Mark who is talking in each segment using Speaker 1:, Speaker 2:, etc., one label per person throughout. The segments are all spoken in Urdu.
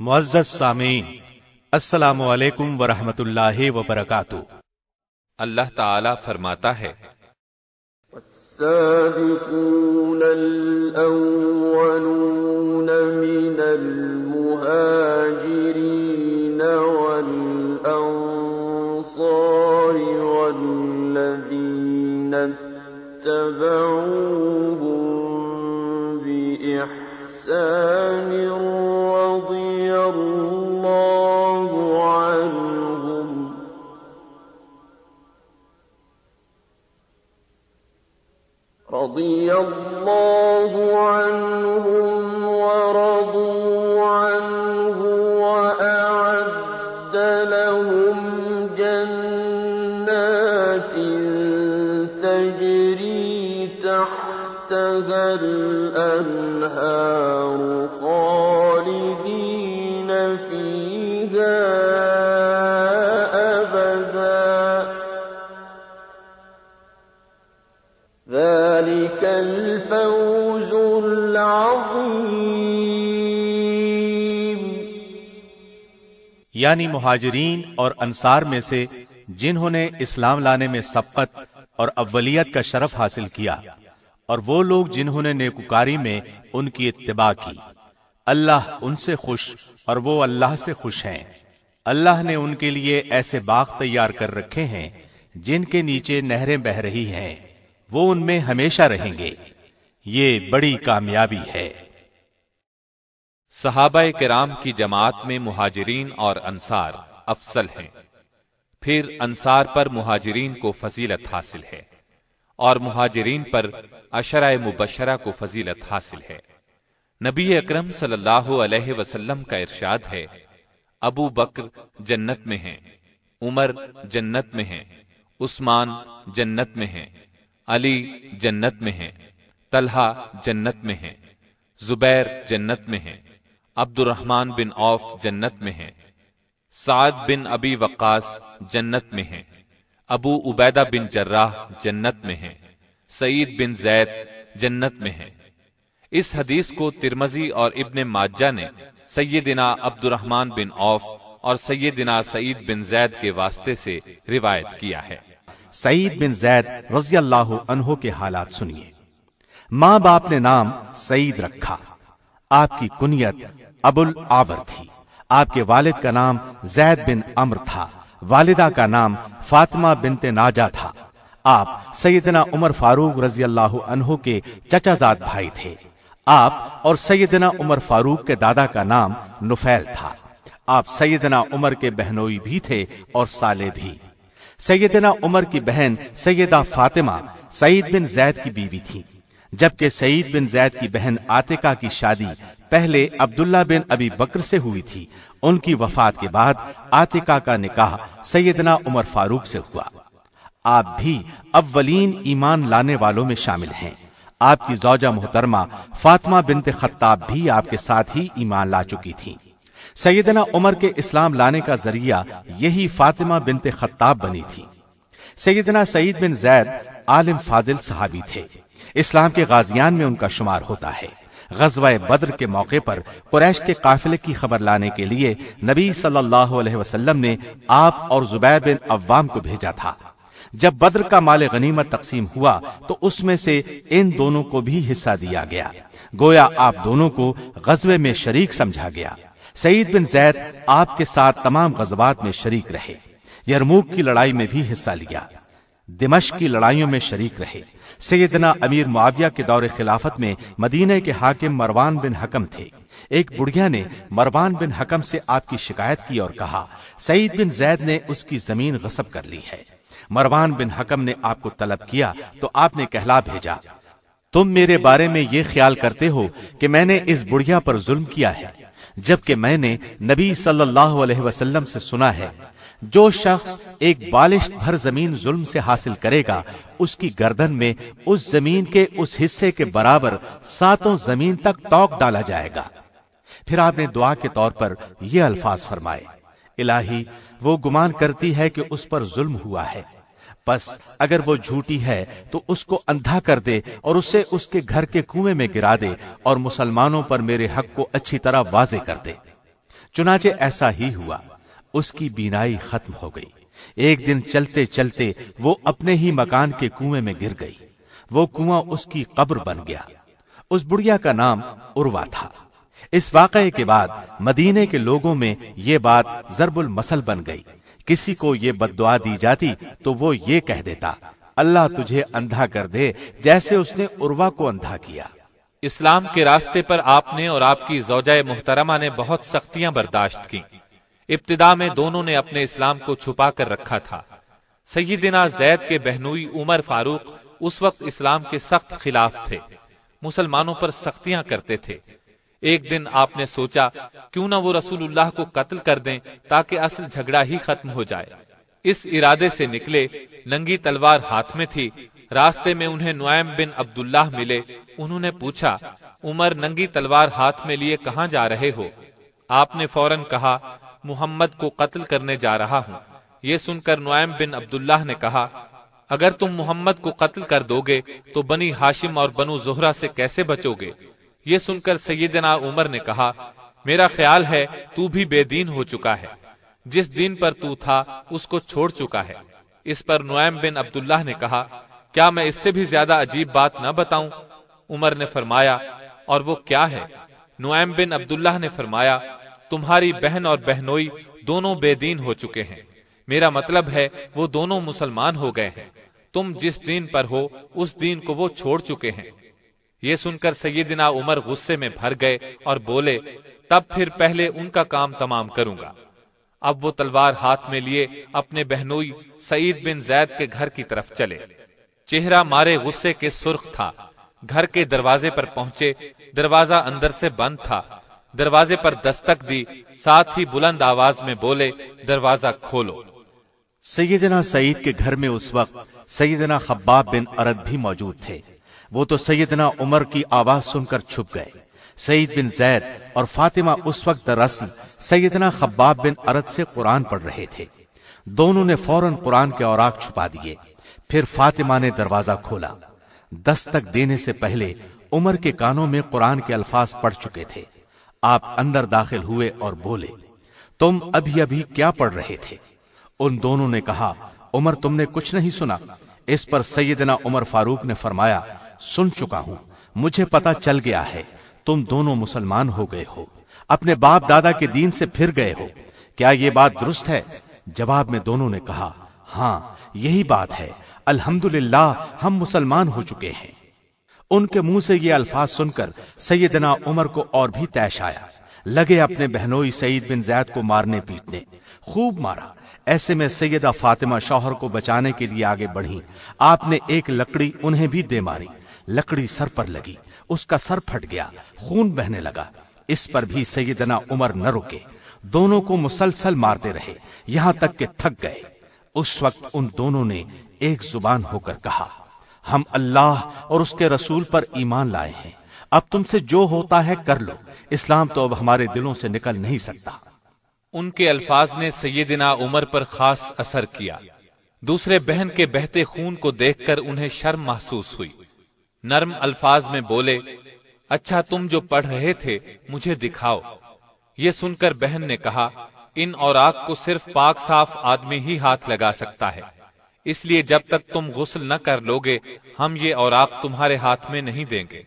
Speaker 1: معزز سامعین السلام علیکم ورحمۃ اللہ وبرکاتہ۔
Speaker 2: اللہ تعالی فرماتا ہے
Speaker 3: السابقون الأولون من المهاجرين والأنصار والذين اتبعوهم بإحسان رضي الله عنهم. رضي الله عنهم
Speaker 1: یعنی مہاجرین اور انصار میں سے جنہوں نے اسلام لانے میں سبقت اور اولیت کا شرف حاصل کیا، اور وہ لوگ جنہوں نے نیکوکاری میں ان کی اتباع کی۔ اللہ ان سے خوش اور وہ اللہ سے خوش ہیں۔ اللہ نے ان کے لیے ایسے باغ تیار کر رکھے ہیں جن کے نیچے نہریں بہ رہی ہیں۔ وہ ان میں ہمیشہ رہیں گے۔ یہ بڑی کامیابی ہے۔
Speaker 2: صحابہ کرام کی جماعت میں مہاجرین اور انصار افضل ہیں۔ پھر انصار پر مہاجرین کو فضیلت حاصل ہے اور مہاجرین پر اشرۂ مبشرہ کو فضیلت حاصل ہے۔ نبی اکرم صلی اللہ علیہ وسلم کا ارشاد ہے، ابو بکر جنت میں ہیں، عمر جنت میں ہیں، عثمان جنت میں ہیں، علی جنت میں ہیں، طلحہ جنت میں ہیں، زبیر جنت میں ہیں۔ عبد الرحمن بن عوف جنت میں ہیں۔ سعد بن ابی وقاص جنت میں ہیں۔ ابو عبیدہ بن جراح جنت میں ہیں۔ سعید بن زید جنت میں ہیں۔ اس حدیث کو ترمزی اور ابن ماجہ نے سیدنا عبد الرحمن بن عوف اور سیدنا سعید بن زید کے واسطے سے روایت کیا ہے۔
Speaker 1: سعید بن زید رضی اللہ عنہ کے حالات سنیے۔ ماں باپ نے نام سعید رکھا۔ آپ کی کنیت ابو العور تھی۔ آپ کے والد کا نام زید بن امر تھا۔ والدہ کا نام فاطمہ بنت ناجا تھا۔ آپ سیدنا عمر فاروق رضی اللہ عنہ کے چچا زاد بھائی تھے۔ آپ اور سیدنا عمر فاروق کے دادا کا نام نفیل تھا۔ آپ سیدنا عمر کے بہنوئی بھی تھے اور سالے بھی۔ سیدنا عمر کی بہن سیدہ فاطمہ سعید بن زید کی بیوی تھی۔ جبکہ سعید بن زید کی بہن آتکا کی شادی پہلے عبداللہ بن ابی بکر سے ہوئی تھی۔ ان کی وفات کے بعد آتکا کا نکاح سیدنا عمر فاروق سے ہوا۔ آپ بھی اولین ایمان لانے والوں میں شامل ہیں۔ آپ کی زوجہ محترمہ فاطمہ بنت خطاب بھی آپ کے ساتھ ہی ایمان لا چکی تھی سیدنا عمر کے اسلام لانے کا ذریعہ یہی فاطمہ بنت خطاب بنی تھی۔ سیدنا سعید بن زید عالم فاضل صحابی تھے۔ اسلام کے غازیان میں ان کا شمار ہوتا ہے۔ غزوہ بدر کے موقع پر قریش کے قافلے کی خبر لانے کے لیے نبی صلی اللہ علیہ وسلم نے آپ اور زبیر بن عوام کو بھیجا تھا۔ جب بدر کا مال غنیمت تقسیم ہوا تو اس میں سے ان دونوں کو بھی حصہ دیا گیا۔ گویا آپ دونوں کو غزوے میں شریک سمجھا گیا۔ سعید بن زید آپ کے ساتھ تمام غزوات میں شریک رہے۔ یرموک کی لڑائی میں بھی حصہ لیا۔ دمشق کی لڑائیوں میں شریک رہے۔ سیدنا امیر معاویہ کے دور خلافت میں مدینہ کے حاکم مروان بن حکم تھے۔ ایک بڑھیا نے مروان بن حکم سے آپ کی شکایت کی اور کہا، سعید بن زید نے اس کی زمین غصب کر لی ہے۔ مروان بن حکم نے آپ کو طلب کیا تو آپ نے کہلا بھیجا۔ تم میرے بارے میں یہ خیال کرتے ہو کہ میں نے اس بڑھیا پر ظلم کیا ہے، جبکہ میں نے نبی صلی اللہ علیہ وسلم سے سنا ہے۔ جو شخص ایک بالش بھر زمین ظلم سے حاصل کرے گا، اس کی گردن میں اس زمین کے اس حصے کے برابر ساتوں زمین تک توک ڈالا جائے گا۔ پھر آپ نے دعا کے طور پر یہ الفاظ فرمائے، الہی، وہ گمان کرتی ہے کہ اس پر ظلم ہوا ہے۔ پس اگر وہ جھوٹی ہے تو اس کو اندھا کر دے اور اسے اس کے گھر کے کنویں میں گرا دے اور مسلمانوں پر میرے حق کو اچھی طرح واضح کر دے۔ چنانچہ ایسا ہی ہوا۔ اس کی بینائی ختم ہو گئی۔ ایک دن چلتے چلتے وہ اپنے ہی مکان کے کنویں میں گر گئی۔ وہ کنواں اس کی قبر بن گیا۔ اس بڑھیا کا نام اروا تھا۔ اس واقعے کے بعد مدینے کے لوگوں میں یہ بات ضرب المسل بن گئی۔ کسی کو یہ بد دعا دی جاتی تو وہ یہ کہہ دیتا، اللہ تجھے اندھا کر دے جیسے اس نے اروا کو اندھا کیا۔
Speaker 2: اسلام کے راستے پر آپ نے اور آپ کی زوجہ محترمہ نے بہت سختیاں برداشت کی ابتدا میں دونوں نے اپنے اسلام کو چھپا کر رکھا تھا۔ سیدنا زید کے بہنوئی عمر فاروق اس وقت اسلام کے سخت خلاف تھے۔ مسلمانوں پر سختیاں کرتے تھے۔ ایک دن آپ نے سوچا، کیوں نہ وہ رسول اللہ کو قتل کر دیں تاکہ اصل جھگڑا ہی ختم ہو جائے۔ اس ارادے سے نکلے، ننگی تلوار ہاتھ میں تھی۔ راستے میں انہیں نعیم بن عبداللہ ملے۔ انہوں نے پوچھا، عمر، ننگی تلوار ہاتھ میں لیے کہاں جا رہے ہو؟ آپ نے فوراً کہا محمد کو قتل کرنے جا رہا ہوں۔ یہ سن کر نعیم بن عبداللہ نے کہا، اگر تم محمد کو قتل کر دو گے، تو بنی ہاشم اور بنو زہرا سے کیسے بچو گے؟ یہ سن کر سیدنا عمر نے کہا، میرا خیال ہے تو بھی بے دین ہو چکا ہے۔ جس دین پر تو تھا، اس کو چھوڑ چکا ہے۔ اس پر نعیم بن عبداللہ نے کہا، کیا میں اس سے بھی زیادہ عجیب بات نہ بتاؤں؟ عمر نے فرمایا، اور وہ کیا ہے؟ نعیم بن عبداللہ نے فرمایا تمہاری بہن اور بہنوئی دونوں بے دین ہو چکے ہیں۔ میرا مطلب ہے وہ دونوں مسلمان ہو گئے ہیں۔ تم جس دین پر ہو، اس دین کو وہ چھوڑ چکے ہیں۔ یہ سن کر سیدنا عمر غصے میں بھر گئے اور بولے، تب پھر پہلے ان کا کام تمام کروں گا۔ اب وہ تلوار ہاتھ میں لیے اپنے بہنوئی سعید بن زید کے گھر کی طرف چلے۔ چہرہ مارے غصے کے سرخ تھا۔ گھر کے دروازے پر پہنچے، دروازہ اندر سے بند تھا۔ دروازے پر دستک دی، ساتھ ہی بلند آواز میں بولے، دروازہ کھولو.
Speaker 1: سیدنا سعید کے گھر میں اس وقت سیدنا خباب بن ارد بھی موجود تھے۔ وہ تو سیدنا عمر کی آواز سن کر چھپ گئے۔ سعید بن زید اور فاطمہ اس وقت دراصل سیدنا خباب بن ارد سے قرآن پڑھ رہے تھے۔ دونوں نے فوراً قرآن کے اوراق چھپا دیے۔ پھر فاطمہ نے دروازہ کھولا۔ دستک دینے سے پہلے عمر کے کانوں میں قرآن کے الفاظ پڑھ چکے تھے۔ آپ اندر داخل ہوئے اور بولے، تم ابھی ابھی کیا پڑھ رہے تھے؟ ان دونوں نے کہا، عمر تم نے کچھ نہیں سنا۔ اس پر سیدنا عمر فاروق نے فرمایا، سن چکا ہوں، مجھے پتا چل گیا ہے، تم دونوں مسلمان ہو گئے ہو۔ اپنے باپ دادا کے دین سے پھر گئے ہو۔ کیا یہ بات درست ہے؟ جواب میں دونوں نے کہا ہاں یہی بات ہے۔ الحمد ہم مسلمان ہو چکے ہیں۔ ان کے منہ سے یہ الفاظ سن کر سیدنا عمر کو اور بھی تیش آیا۔ لگے اپنے بہنوئی سعید بن زید کو مارنے پیٹنے۔ خوب مارا۔ ایسے میں سیدہ فاطمہ شوہر کو بچانے کے لیے آگے بڑھی۔ آپ نے ایک لکڑی انہیں بھی دے ماری۔ لکڑی سر پر لگی۔ اس کا سر پھٹ گیا۔ خون بہنے لگا۔ اس پر بھی سیدنا عمر نہ رکے۔ دونوں کو مسلسل مارتے رہے۔ یہاں تک کہ تھک گئے۔ اس وقت ان دونوں نے ایک زبان ہو کر کہا۔ ہم اللہ اور اس کے رسول پر ایمان لائے ہیں۔ اب تم سے جو ہوتا ہے کر لو۔ اسلام تو اب ہمارے دلوں سے نکل نہیں سکتا۔
Speaker 2: ان کے الفاظ نے سیدنا عمر پر خاص اثر کیا۔ دوسرے بہن کے بہتے خون کو دیکھ کر انہیں شرم محسوس ہوئی۔ نرم الفاظ میں بولے اچھا تم جو پڑھ رہے تھے، مجھے دکھاؤ۔ یہ سن کر بہن نے کہا، ان اوراق کو صرف پاک صاف آدمی ہی ہاتھ لگا سکتا ہے۔ اس لیے جب تک تم غسل نہ کر لوگے، ہم یہ اوراق تمہارے ہاتھ میں نہیں دیں گے۔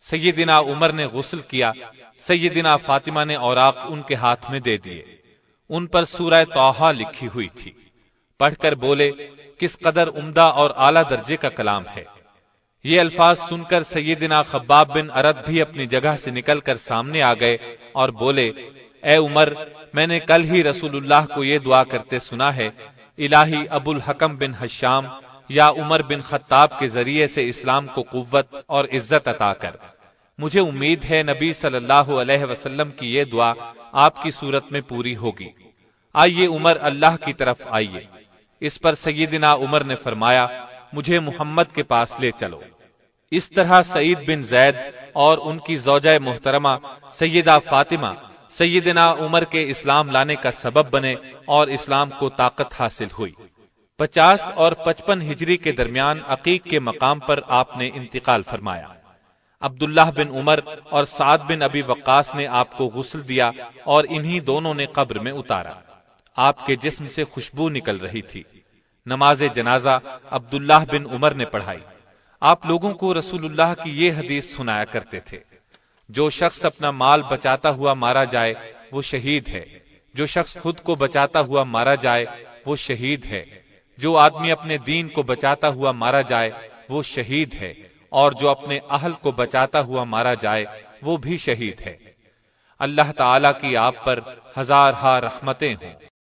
Speaker 2: سیدنا عمر نے غسل کیا، سیدنا فاطمہ نے اوراق ان کے ہاتھ میں دے دیے۔ ان پر سورہ توحا لکھی ہوئی تھی۔ پڑھ کر بولے، کس قدر عمدہ اور اعلی درجے کا کلام ہے۔ یہ الفاظ سن کر سیدنا خباب بن ارد بھی اپنی جگہ سے نکل کر سامنے آ گئے اور بولے، اے عمر، میں نے کل ہی رسول اللہ کو یہ دعا کرتے سنا ہے الہی ابو الحکم بن حشام یا عمر بن خطاب کے ذریعے سے اسلام کو قوت اور عزت عطا کر۔ مجھے امید ہے نبی صلی اللہ علیہ وسلم کی یہ دعا آپ کی صورت میں پوری ہوگی۔ آئیے عمر اللہ کی طرف آئیے۔ اس پر سیدنا عمر نے فرمایا، مجھے محمد کے پاس لے چلو۔ اس طرح سعید بن زید اور ان کی زوجہ محترمہ سیدہ فاطمہ سیدنا عمر کے اسلام لانے کا سبب بنے اور اسلام کو طاقت حاصل ہوئی۔ پچاس اور پچپن ہجری کے درمیان عقیق کے مقام پر آپ نے انتقال فرمایا۔ عبداللہ بن عمر اور سعد بن ابی وقاص نے آپ کو غسل دیا اور انہی دونوں نے قبر میں اتارا۔ آپ کے جسم سے خوشبو نکل رہی تھی۔ نماز جنازہ عبداللہ بن عمر نے پڑھائی۔ آپ لوگوں کو رسول اللہ کی یہ حدیث سنایا کرتے تھے۔ جو شخص اپنا مال بچاتا ہوا مارا جائے، وہ شہید ہے۔ جو شخص خود کو بچاتا ہوا مارا جائے، وہ شہید ہے۔ جو آدمی اپنے دین کو بچاتا ہوا مارا جائے، وہ شہید ہے۔ اور جو اپنے اہل کو بچاتا ہوا مارا جائے، وہ بھی شہید ہے۔ اللہ تعالی کی آپ پر ہزار ہا رحمتیں ہوں۔